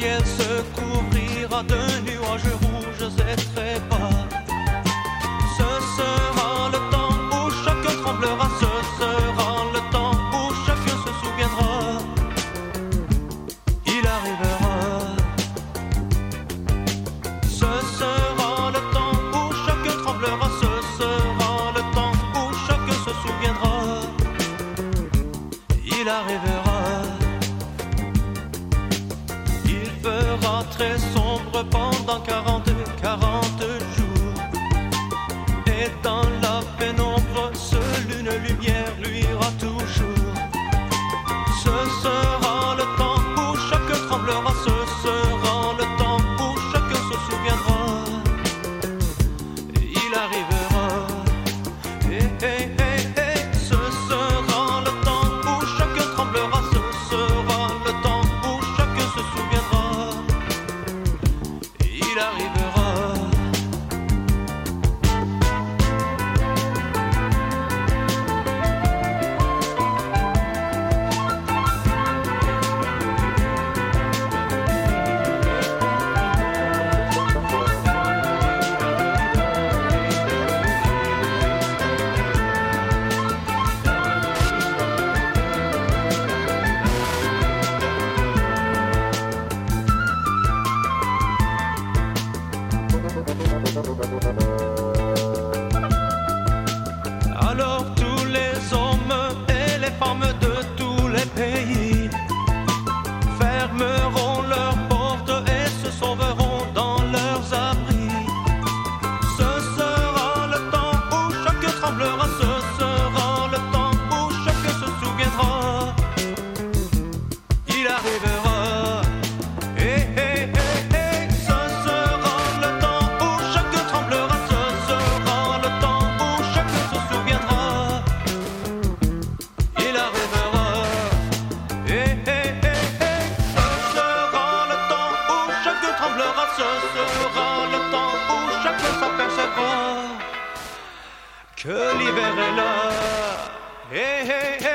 ciel se couvrira de nuages rouges et très bas. Ce sera le temps où chacun tremblera, ce sera le temps où chacun se souviendra. Il arrivera. Ce sera le temps où chacun tremblera, ce sera le temps où chacun se souviendra. Il arrivera. Très sombre pendant 40, 40 fermeront leurs portes et se sauveront dans leurs abris. Ce sera le temps où chacun tremblera, ce que l'hiver est là. Hey, hey, hey.